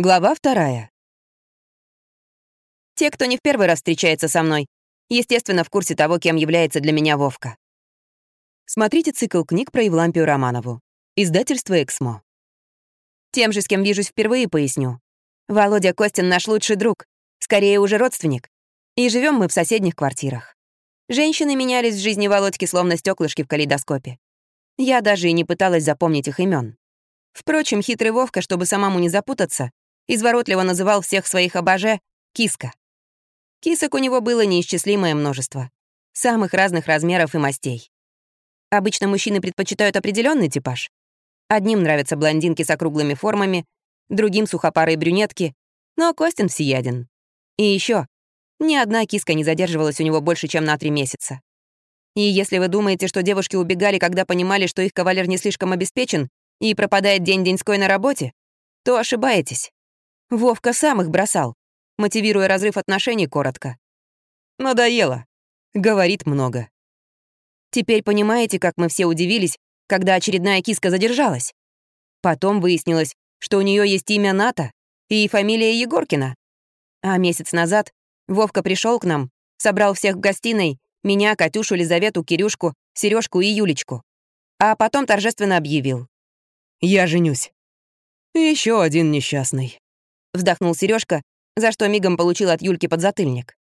Глава вторая. Те, кто не в первый раз встречается со мной, естественно, в курсе того, кем является для меня Вовка. Смотрите цикл книг про Евлампию Романову. Издательство «Эксмо». Тем же, с кем вижусь впервые, поясню. Володя Костин наш лучший друг, скорее уже родственник. И живем мы в соседних квартирах. Женщины менялись в жизни Володьки словно стеклышки в калейдоскопе. Я даже и не пыталась запомнить их имен. Впрочем, хитрый Вовка, чтобы самому не запутаться, изворотливо называл всех своих обоже «киска». Кисок у него было неисчислимое множество, самых разных размеров и мастей. Обычно мужчины предпочитают определенный типаж. Одним нравятся блондинки с округлыми формами, другим — сухопарые брюнетки, но Костин всеяден. И еще ни одна киска не задерживалась у него больше, чем на три месяца. И если вы думаете, что девушки убегали, когда понимали, что их кавалер не слишком обеспечен и пропадает день-деньской на работе, то ошибаетесь. Вовка сам их бросал, мотивируя разрыв отношений коротко. «Надоело», — говорит много. Теперь понимаете, как мы все удивились, когда очередная киска задержалась? Потом выяснилось, что у нее есть имя Ната и фамилия Егоркина. А месяц назад Вовка пришел к нам, собрал всех в гостиной, меня, Катюшу, Лизавету, Кирюшку, Сережку и Юлечку. А потом торжественно объявил. «Я женюсь». Еще один несчастный вздохнул Сережка, за что мигом получил от Юльки подзатыльник.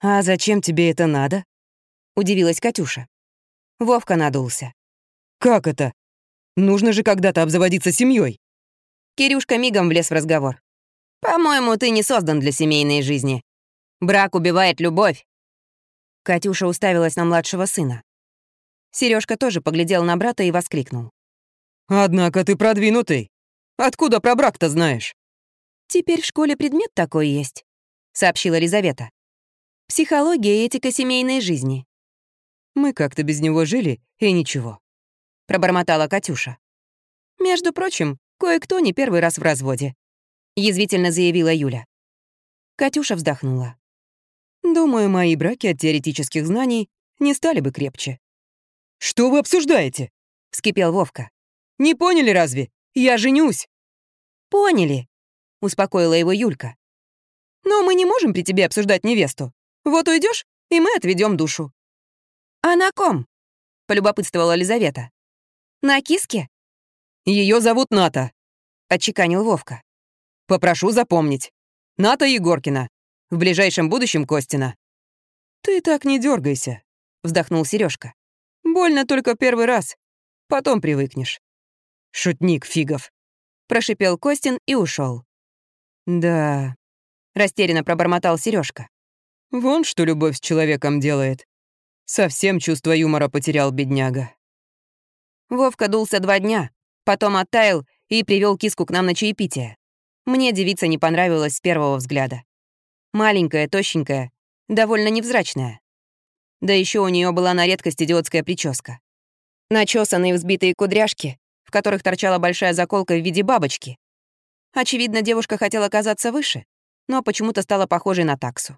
«А зачем тебе это надо?» — удивилась Катюша. Вовка надулся. «Как это? Нужно же когда-то обзаводиться семьей. Кирюшка мигом влез в разговор. «По-моему, ты не создан для семейной жизни. Брак убивает любовь». Катюша уставилась на младшего сына. Сережка тоже поглядел на брата и воскликнул. «Однако ты продвинутый. Откуда про брак-то знаешь?» «Теперь в школе предмет такой есть», — сообщила Лизавета. «Психология и этика семейной жизни». «Мы как-то без него жили, и ничего», — пробормотала Катюша. «Между прочим, кое-кто не первый раз в разводе», — язвительно заявила Юля. Катюша вздохнула. «Думаю, мои браки от теоретических знаний не стали бы крепче». «Что вы обсуждаете?» — вскипел Вовка. «Не поняли разве? Я женюсь!» «Поняли», успокоила его Юлька. «Но мы не можем при тебе обсуждать невесту. Вот уйдешь, и мы отведем душу». «А на ком?» — полюбопытствовала Лизавета. «На киске?» Ее зовут Ната», — отчеканил Вовка. «Попрошу запомнить. Ната Егоркина. В ближайшем будущем Костина». «Ты так не дергайся, вздохнул Сережка. «Больно только первый раз. Потом привыкнешь». «Шутник фигов», — прошипел Костин и ушел. «Да», — растерянно пробормотал Сережка. «Вон что любовь с человеком делает. Совсем чувство юмора потерял бедняга». Вовка дулся два дня, потом оттаял и привел киску к нам на чаепитие. Мне девица не понравилась с первого взгляда. Маленькая, тощенькая, довольно невзрачная. Да еще у нее была на редкость идиотская прическа. Начесанные взбитые кудряшки, в которых торчала большая заколка в виде бабочки, Очевидно, девушка хотела казаться выше, но почему-то стала похожей на таксу.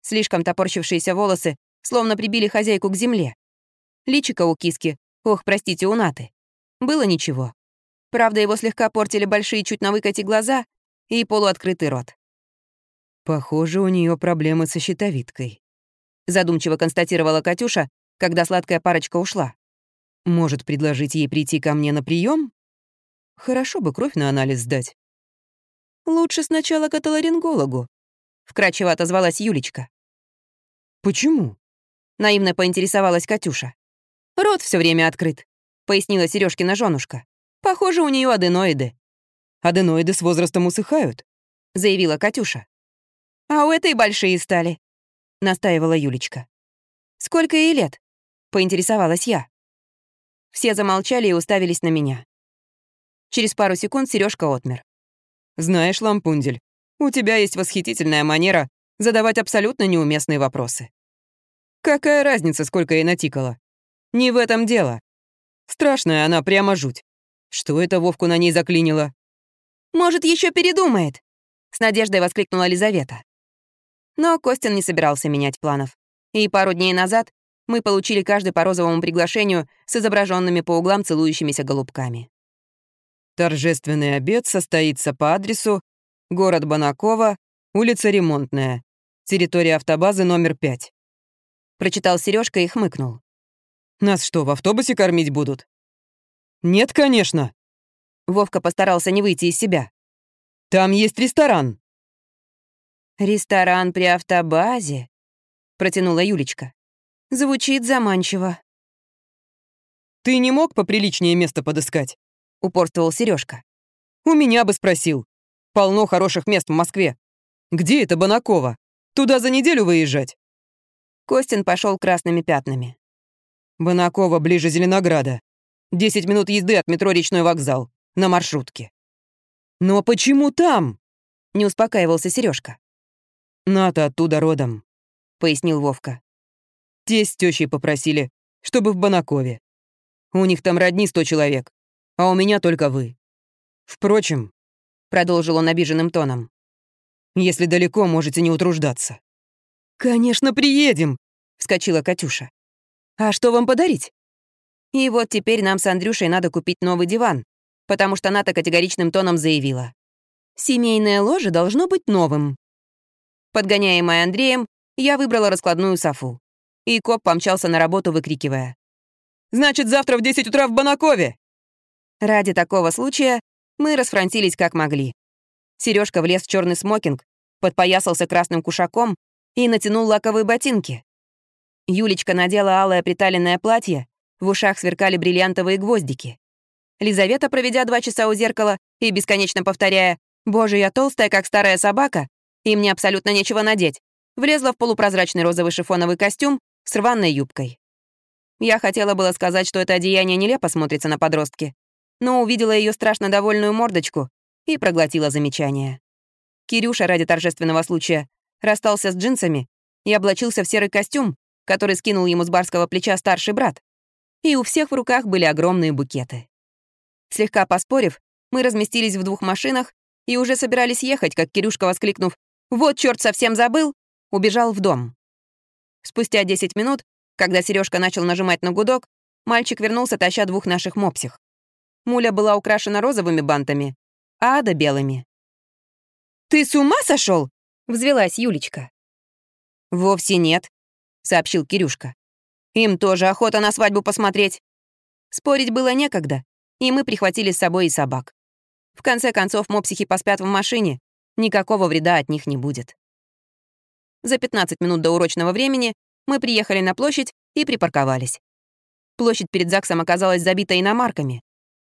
Слишком топорщившиеся волосы словно прибили хозяйку к земле. Личико у киски, ох, простите, у Наты, было ничего. Правда, его слегка портили большие чуть на выкате глаза и полуоткрытый рот. «Похоже, у нее проблемы со щитовидкой», — задумчиво констатировала Катюша, когда сладкая парочка ушла. «Может, предложить ей прийти ко мне на прием? Хорошо бы кровь на анализ сдать. «Лучше сначала к отоларингологу», — вкрадчиво отозвалась Юлечка. «Почему?» — наивно поинтересовалась Катюша. «Рот все время открыт», — пояснила Сережкина женушка. «Похоже, у нее аденоиды». «Аденоиды с возрастом усыхают», — заявила Катюша. «А у этой большие стали», — настаивала Юлечка. «Сколько ей лет?» — поинтересовалась я. Все замолчали и уставились на меня. Через пару секунд Сережка отмер. Знаешь, Лампундель, у тебя есть восхитительная манера задавать абсолютно неуместные вопросы. Какая разница, сколько ей натикало? Не в этом дело. Страшная она, прямо жуть. Что это Вовку на ней заклинило? «Может, еще передумает?» — с надеждой воскликнула Лизавета. Но Костин не собирался менять планов. И пару дней назад мы получили каждый по розовому приглашению с изображенными по углам целующимися голубками. Торжественный обед состоится по адресу Город Банакова, улица Ремонтная, территория автобазы номер 5. Прочитал Сережка и хмыкнул. Нас что, в автобусе кормить будут? Нет, конечно. Вовка постарался не выйти из себя. Там есть ресторан. Ресторан при автобазе, протянула Юлечка. Звучит заманчиво. Ты не мог поприличнее место подыскать? Упорствовал Сережка. У меня бы спросил. Полно хороших мест в Москве. Где это Банакова? Туда за неделю выезжать? Костин пошел красными пятнами. Банакова ближе Зеленограда. Десять минут езды от метро «Речной вокзал» на маршрутке. «Но почему там?» — не успокаивался Сережка. «Ната оттуда родом», — пояснил Вовка. «Те с попросили, чтобы в Банакове. У них там родни сто человек, а у меня только вы. Впрочем, — продолжил он обиженным тоном, — если далеко, можете не утруждаться». «Конечно, приедем!» — вскочила Катюша. «А что вам подарить?» И вот теперь нам с Андрюшей надо купить новый диван, потому что Ната категоричным тоном заявила. «Семейное ложе должно быть новым». Подгоняемая Андреем, я выбрала раскладную софу. И коп помчался на работу, выкрикивая. «Значит, завтра в 10 утра в Банакове!» Ради такого случая мы расфронтились как могли. Сережка влез в черный смокинг, подпоясался красным кушаком и натянул лаковые ботинки. Юлечка надела алое приталенное платье, в ушах сверкали бриллиантовые гвоздики. Лизавета, проведя два часа у зеркала и бесконечно повторяя «Боже, я толстая, как старая собака, и мне абсолютно нечего надеть», влезла в полупрозрачный розовый шифоновый костюм с рваной юбкой. Я хотела было сказать, что это одеяние нелепо смотрится на подростке, но увидела ее страшно довольную мордочку и проглотила замечание. Кирюша ради торжественного случая расстался с джинсами и облачился в серый костюм, который скинул ему с барского плеча старший брат и у всех в руках были огромные букеты. Слегка поспорив, мы разместились в двух машинах и уже собирались ехать, как Кирюшка, воскликнув «Вот черт совсем забыл!», убежал в дом. Спустя 10 минут, когда Сережка начал нажимать на гудок, мальчик вернулся, таща двух наших мопсих. Муля была украшена розовыми бантами, а Ада — белыми. «Ты с ума сошел? взвелась Юлечка. «Вовсе нет», — сообщил Кирюшка. Им тоже охота на свадьбу посмотреть. Спорить было некогда, и мы прихватили с собой и собак. В конце концов, мопсихи поспят в машине, никакого вреда от них не будет. За 15 минут до урочного времени мы приехали на площадь и припарковались. Площадь перед ЗАГСом оказалась забита иномарками.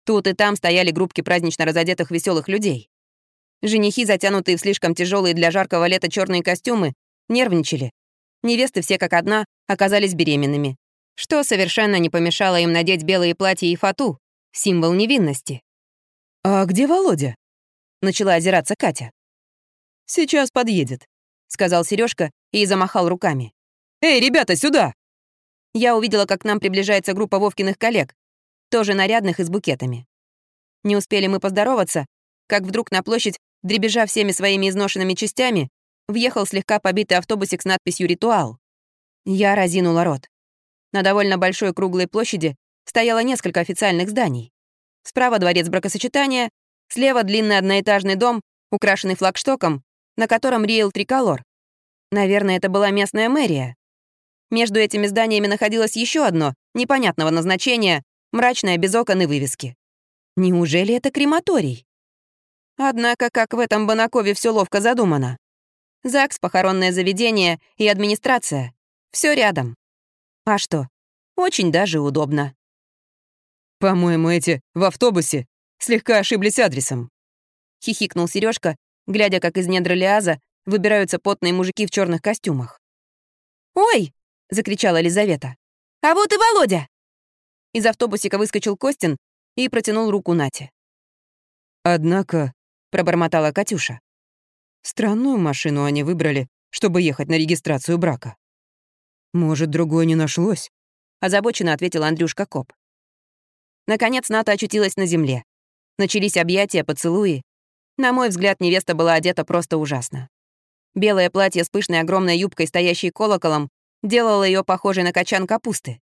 Тут и там стояли группки празднично разодетых веселых людей. Женихи, затянутые в слишком тяжелые для жаркого лета черные костюмы, нервничали, невесты все как одна оказались беременными, что совершенно не помешало им надеть белые платья и фату, символ невинности. «А где Володя?» — начала озираться Катя. «Сейчас подъедет», — сказал Сережка и замахал руками. «Эй, ребята, сюда!» Я увидела, как к нам приближается группа Вовкиных коллег, тоже нарядных и с букетами. Не успели мы поздороваться, как вдруг на площадь, дребежа всеми своими изношенными частями, въехал слегка побитый автобусик с надписью «Ритуал». Я разинула рот. На довольно большой круглой площади стояло несколько официальных зданий. Справа дворец бракосочетания, слева длинный одноэтажный дом, украшенный флагштоком, на котором реял триколор. Наверное, это была местная мэрия. Между этими зданиями находилось еще одно, непонятного назначения, мрачное без окон и вывески. Неужели это крематорий? Однако, как в этом Банакове все ловко задумано. ЗАГС, похоронное заведение и администрация. Все рядом. А что? Очень даже удобно. «По-моему, эти в автобусе слегка ошиблись адресом», — хихикнул Сережка, глядя, как из недр Лиаза выбираются потные мужики в черных костюмах. «Ой!» — закричала Лизавета. «А вот и Володя!» Из автобусика выскочил Костин и протянул руку Нате. «Однако», — пробормотала Катюша, Странную машину они выбрали, чтобы ехать на регистрацию брака. Может, другой не нашлось? Озабоченно ответил Андрюшка Коп. Наконец Ната очутилась на земле. Начались объятия, поцелуи. На мой взгляд, невеста была одета просто ужасно. Белое платье с пышной огромной юбкой, стоящей колоколом, делало ее похожей на качан капусты.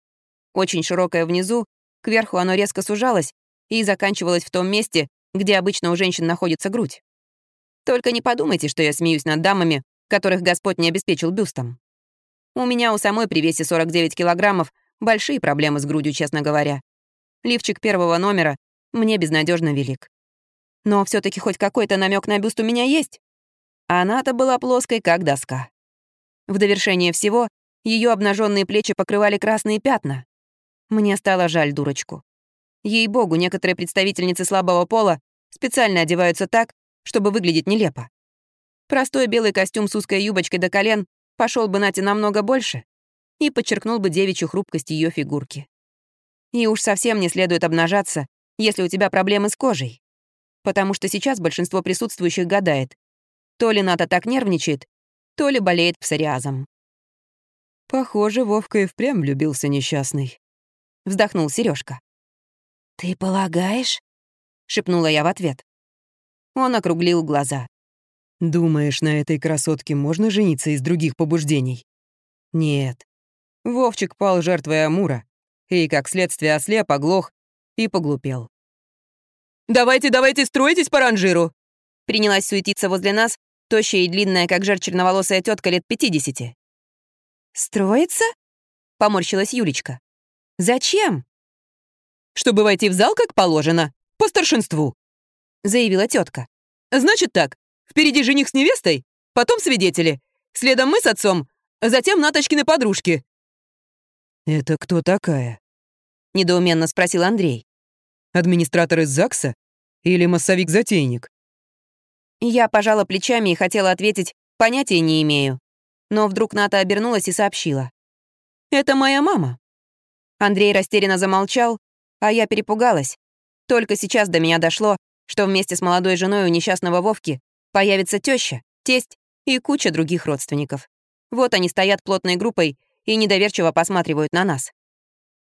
Очень широкое внизу, кверху оно резко сужалось и заканчивалось в том месте, где обычно у женщин находится грудь. Только не подумайте, что я смеюсь над дамами, которых Господь не обеспечил бюстом. У меня у самой при весе 49 килограммов большие проблемы с грудью, честно говоря. Лифчик первого номера мне безнадежно велик. Но все таки хоть какой-то намек на бюст у меня есть. Она-то была плоской, как доска. В довершение всего, ее обнаженные плечи покрывали красные пятна. Мне стало жаль дурочку. Ей-богу, некоторые представительницы слабого пола специально одеваются так, чтобы выглядеть нелепо. Простой белый костюм с узкой юбочкой до колен пошел бы Нате намного больше и подчеркнул бы девичью хрупкость ее фигурки. И уж совсем не следует обнажаться, если у тебя проблемы с кожей. Потому что сейчас большинство присутствующих гадает, то ли Ната так нервничает, то ли болеет псориазом. «Похоже, Вовка и впрямь влюбился несчастный», — вздохнул Сережка. «Ты полагаешь?» — шепнула я в ответ. Он округлил глаза. «Думаешь, на этой красотке можно жениться из других побуждений?» «Нет. Вовчик пал жертвой Амура, и, как следствие, ослеп, оглох и поглупел. «Давайте, давайте, стройтесь по ранжиру!» Принялась суетиться возле нас, тощая и длинная, как жар черноволосая тетка лет 50. «Строится?» — поморщилась Юлечка. «Зачем?» «Чтобы войти в зал, как положено, по старшинству», — заявила тетка. «Значит так, впереди жених с невестой, потом свидетели, следом мы с отцом, затем Наточкины подружки». «Это кто такая?» — недоуменно спросил Андрей. «Администратор из ЗАГСа? Или массовик-затейник?» Я пожала плечами и хотела ответить «понятия не имею». Но вдруг Ната обернулась и сообщила. «Это моя мама». Андрей растерянно замолчал, а я перепугалась. Только сейчас до меня дошло, что вместе с молодой женой у несчастного Вовки появится теща, тесть и куча других родственников. Вот они стоят плотной группой и недоверчиво посматривают на нас.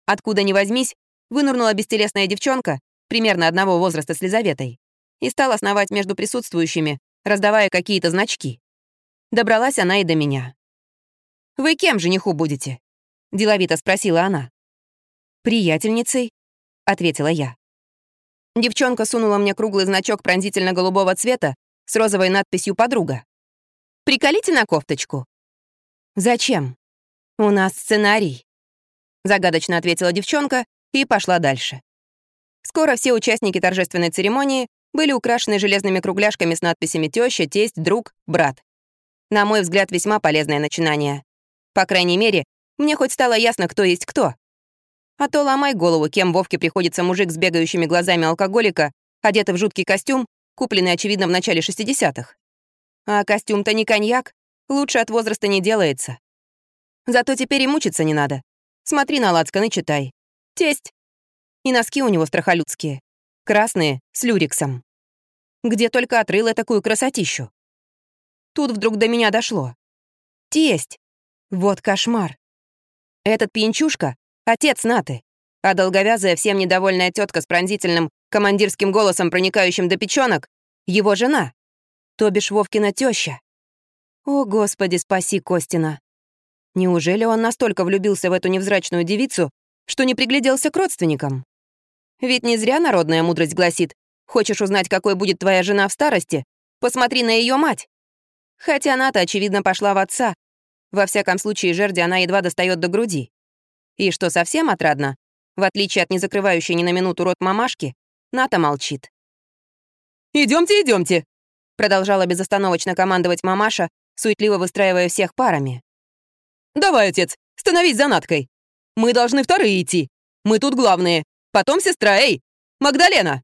Откуда ни возьмись, вынурнула бестелесная девчонка, примерно одного возраста с Лизаветой, и стала сновать между присутствующими, раздавая какие-то значки. Добралась она и до меня. «Вы кем жениху будете?» — деловито спросила она. «Приятельницей», — ответила я. Девчонка сунула мне круглый значок пронзительно-голубого цвета с розовой надписью «Подруга». «Приколите на кофточку». «Зачем? У нас сценарий», — загадочно ответила девчонка и пошла дальше. Скоро все участники торжественной церемонии были украшены железными кругляшками с надписями «Тёща», «Тесть», «Друг», «Брат». На мой взгляд, весьма полезное начинание. По крайней мере, мне хоть стало ясно, кто есть кто. А то ломай голову, кем Вовке приходится мужик с бегающими глазами алкоголика, одетый в жуткий костюм, купленный, очевидно, в начале 60-х. А костюм-то не коньяк, лучше от возраста не делается. Зато теперь и мучиться не надо. Смотри на лацкан и читай. Тесть. И носки у него страхолюдские. Красные, с люриксом. Где только отрыла такую красотищу. Тут вдруг до меня дошло. Тесть. Вот кошмар. Этот пьянчушка — отец Наты, а долговязая, всем недовольная тетка с пронзительным командирским голосом, проникающим до печенок, его жена, то бишь Вовкина теща. О, Господи, спаси Костина. Неужели он настолько влюбился в эту невзрачную девицу, что не пригляделся к родственникам? Ведь не зря народная мудрость гласит, хочешь узнать, какой будет твоя жена в старости, посмотри на ее мать. Хотя она-то, очевидно, пошла в отца. Во всяком случае, жерди она едва достает до груди. И что совсем отрадно, в отличие от незакрывающей ни на минуту рот мамашки, Ната молчит. Идемте, идемте, продолжала безостановочно командовать мамаша, суетливо выстраивая всех парами. «Давай, отец, становись за Наткой. Мы должны вторые идти. Мы тут главные. Потом сестра, эй! Магдалена!»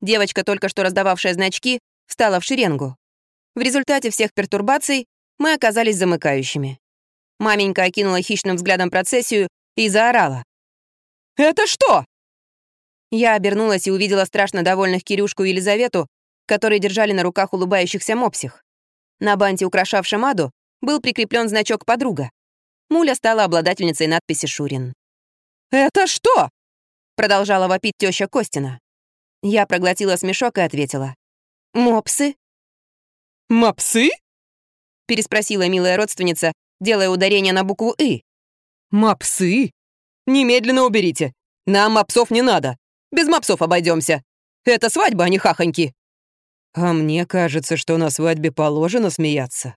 Девочка, только что раздававшая значки, встала в шеренгу. В результате всех пертурбаций мы оказались замыкающими. Маменька окинула хищным взглядом процессию и заорала. «Это что?» Я обернулась и увидела страшно довольных Кирюшку и Елизавету, которые держали на руках улыбающихся мопсих. На банте, украшавшем Аду, был прикреплен значок «Подруга». Муля стала обладательницей надписи «Шурин». «Это что?» — продолжала вопить теща Костина. Я проглотила смешок и ответила. «Мопсы?» «Мопсы?» — переспросила милая родственница, делая ударение на букву «и». «Мопсы? Немедленно уберите. Нам мопсов не надо. Без мопсов обойдемся. Это свадьба, а не хахоньки». А мне кажется, что на свадьбе положено смеяться.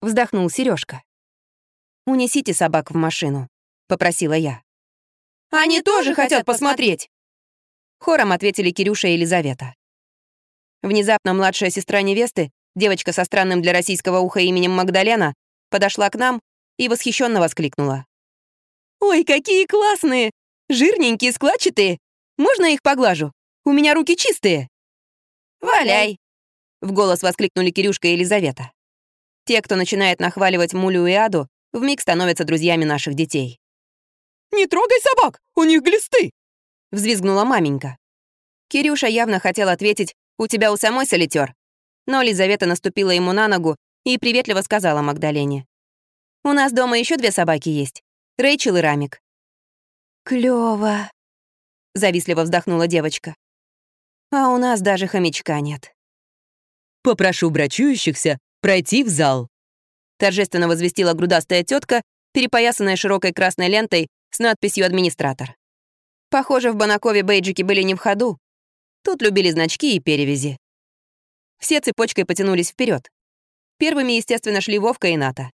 Вздохнул Сережка. «Унесите собак в машину», — попросила я. «Они тоже хотят посмотреть!» Хором ответили Кирюша и Елизавета. Внезапно младшая сестра невесты, девочка со странным для российского уха именем Магдалена, подошла к нам и восхищенно воскликнула. «Ой, какие классные! Жирненькие, складчатые! Можно их поглажу? У меня руки чистые!» «Валяй!» — в голос воскликнули Кирюшка и Елизавета. Те, кто начинает нахваливать Мулю и Аду, вмиг становятся друзьями наших детей. «Не трогай собак! У них глисты!» — взвизгнула маменька. Кирюша явно хотел ответить «У тебя у самой солитер», но Лизавета наступила ему на ногу и приветливо сказала Магдалене. «У нас дома еще две собаки есть. Рэйчел и Рамик». «Клёво», — завистливо вздохнула девочка. «А у нас даже хомячка нет». «Попрошу брачующихся пройти в зал», — торжественно возвестила грудастая тетка, перепоясанная широкой красной лентой с надписью «Администратор». Похоже, в Банакове бейджики были не в ходу. Тут любили значки и перевязи. Все цепочкой потянулись вперед. Первыми, естественно, шли Вовка и Ната.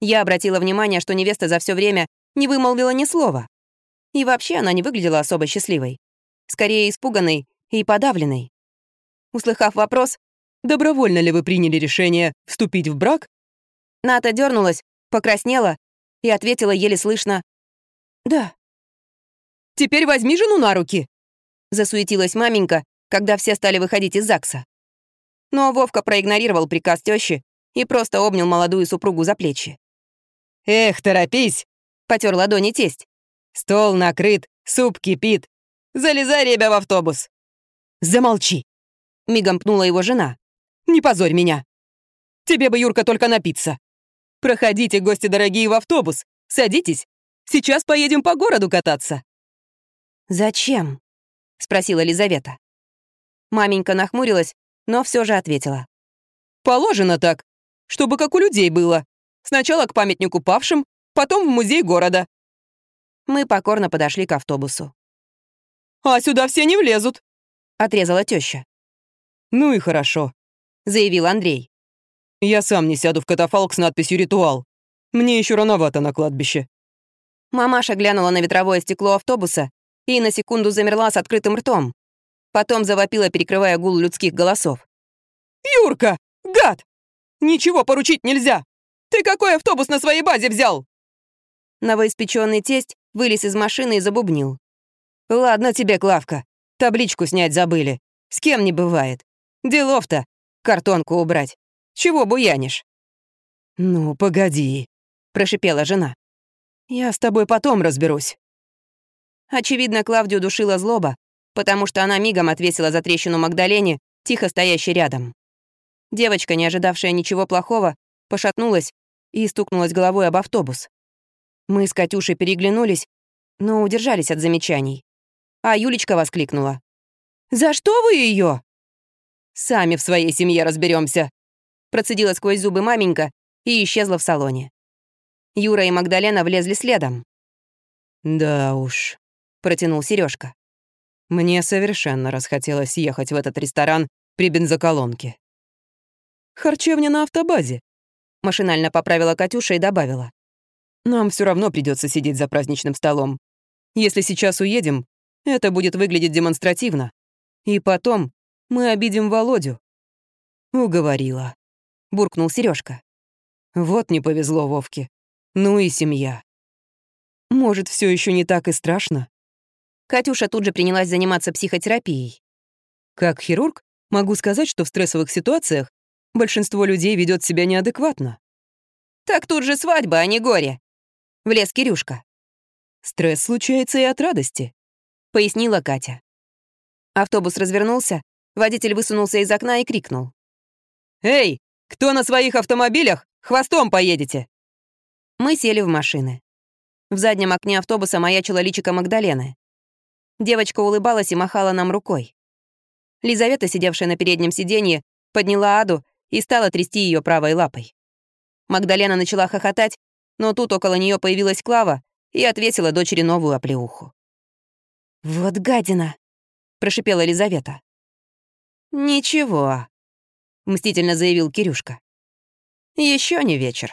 Я обратила внимание, что невеста за все время не вымолвила ни слова. И вообще она не выглядела особо счастливой. Скорее испуганной и подавленной. Услыхав вопрос, «Добровольно ли вы приняли решение вступить в брак?» Ната дернулась, покраснела и ответила еле слышно «Да». «Теперь возьми жену на руки!» Засуетилась маменька, когда все стали выходить из ЗАГСа. Но Вовка проигнорировал приказ тещи и просто обнял молодую супругу за плечи. «Эх, торопись!» — потер ладони тесть. «Стол накрыт, суп кипит. Залезай, ребя, в автобус!» «Замолчи!» — мигом пнула его жена. «Не позорь меня! Тебе бы, Юрка, только напиться! Проходите, гости дорогие, в автобус, садитесь, сейчас поедем по городу кататься!» «Зачем?» — спросила Лизавета. Маменька нахмурилась, но все же ответила. «Положено так, чтобы как у людей было. Сначала к памятнику павшим, потом в музей города». Мы покорно подошли к автобусу. «А сюда все не влезут», — отрезала теща. «Ну и хорошо», — заявил Андрей. «Я сам не сяду в катафалк с надписью «Ритуал». Мне еще рановато на кладбище». Мамаша глянула на ветровое стекло автобуса и на секунду замерла с открытым ртом. Потом завопила, перекрывая гул людских голосов. «Юрка! Гад! Ничего поручить нельзя! Ты какой автобус на своей базе взял?» Новоиспеченный тесть вылез из машины и забубнил. «Ладно тебе, Клавка, табличку снять забыли. С кем не бывает. Делов-то, картонку убрать. Чего буянишь?» «Ну, погоди», — прошипела жена. «Я с тобой потом разберусь». Очевидно, Клавдию душила злоба, потому что она мигом отвесила за трещину Магдалене, тихо стоящей рядом. Девочка, не ожидавшая ничего плохого, пошатнулась и стукнулась головой об автобус. Мы с Катюшей переглянулись, но удержались от замечаний. А Юлечка воскликнула. «За что вы ее? «Сами в своей семье разберемся, процедила сквозь зубы маменька и исчезла в салоне. Юра и Магдалена влезли следом. «Да уж», — протянул Сережка. «Мне совершенно расхотелось ехать в этот ресторан при бензоколонке». «Харчевня на автобазе», — машинально поправила Катюша и добавила. «Нам все равно придется сидеть за праздничным столом. Если сейчас уедем, это будет выглядеть демонстративно. И потом мы обидим Володю». «Уговорила», — буркнул Сережка. «Вот не повезло Вовке. Ну и семья. Может, все еще не так и страшно?» Катюша тут же принялась заниматься психотерапией. Как хирург могу сказать, что в стрессовых ситуациях большинство людей ведет себя неадекватно. «Так тут же свадьба, а не горе!» — влез Кирюшка. «Стресс случается и от радости», — пояснила Катя. Автобус развернулся, водитель высунулся из окна и крикнул. «Эй, кто на своих автомобилях хвостом поедете?» Мы сели в машины. В заднем окне автобуса маячила личико Магдалены. Девочка улыбалась и махала нам рукой. Лизавета, сидевшая на переднем сиденье, подняла Аду и стала трясти ее правой лапой. Магдалена начала хохотать, но тут около нее появилась Клава и отвесила дочери новую оплеуху. «Вот гадина!» — прошипела Лизавета. «Ничего», мстительно заявил Кирюшка. Еще не вечер.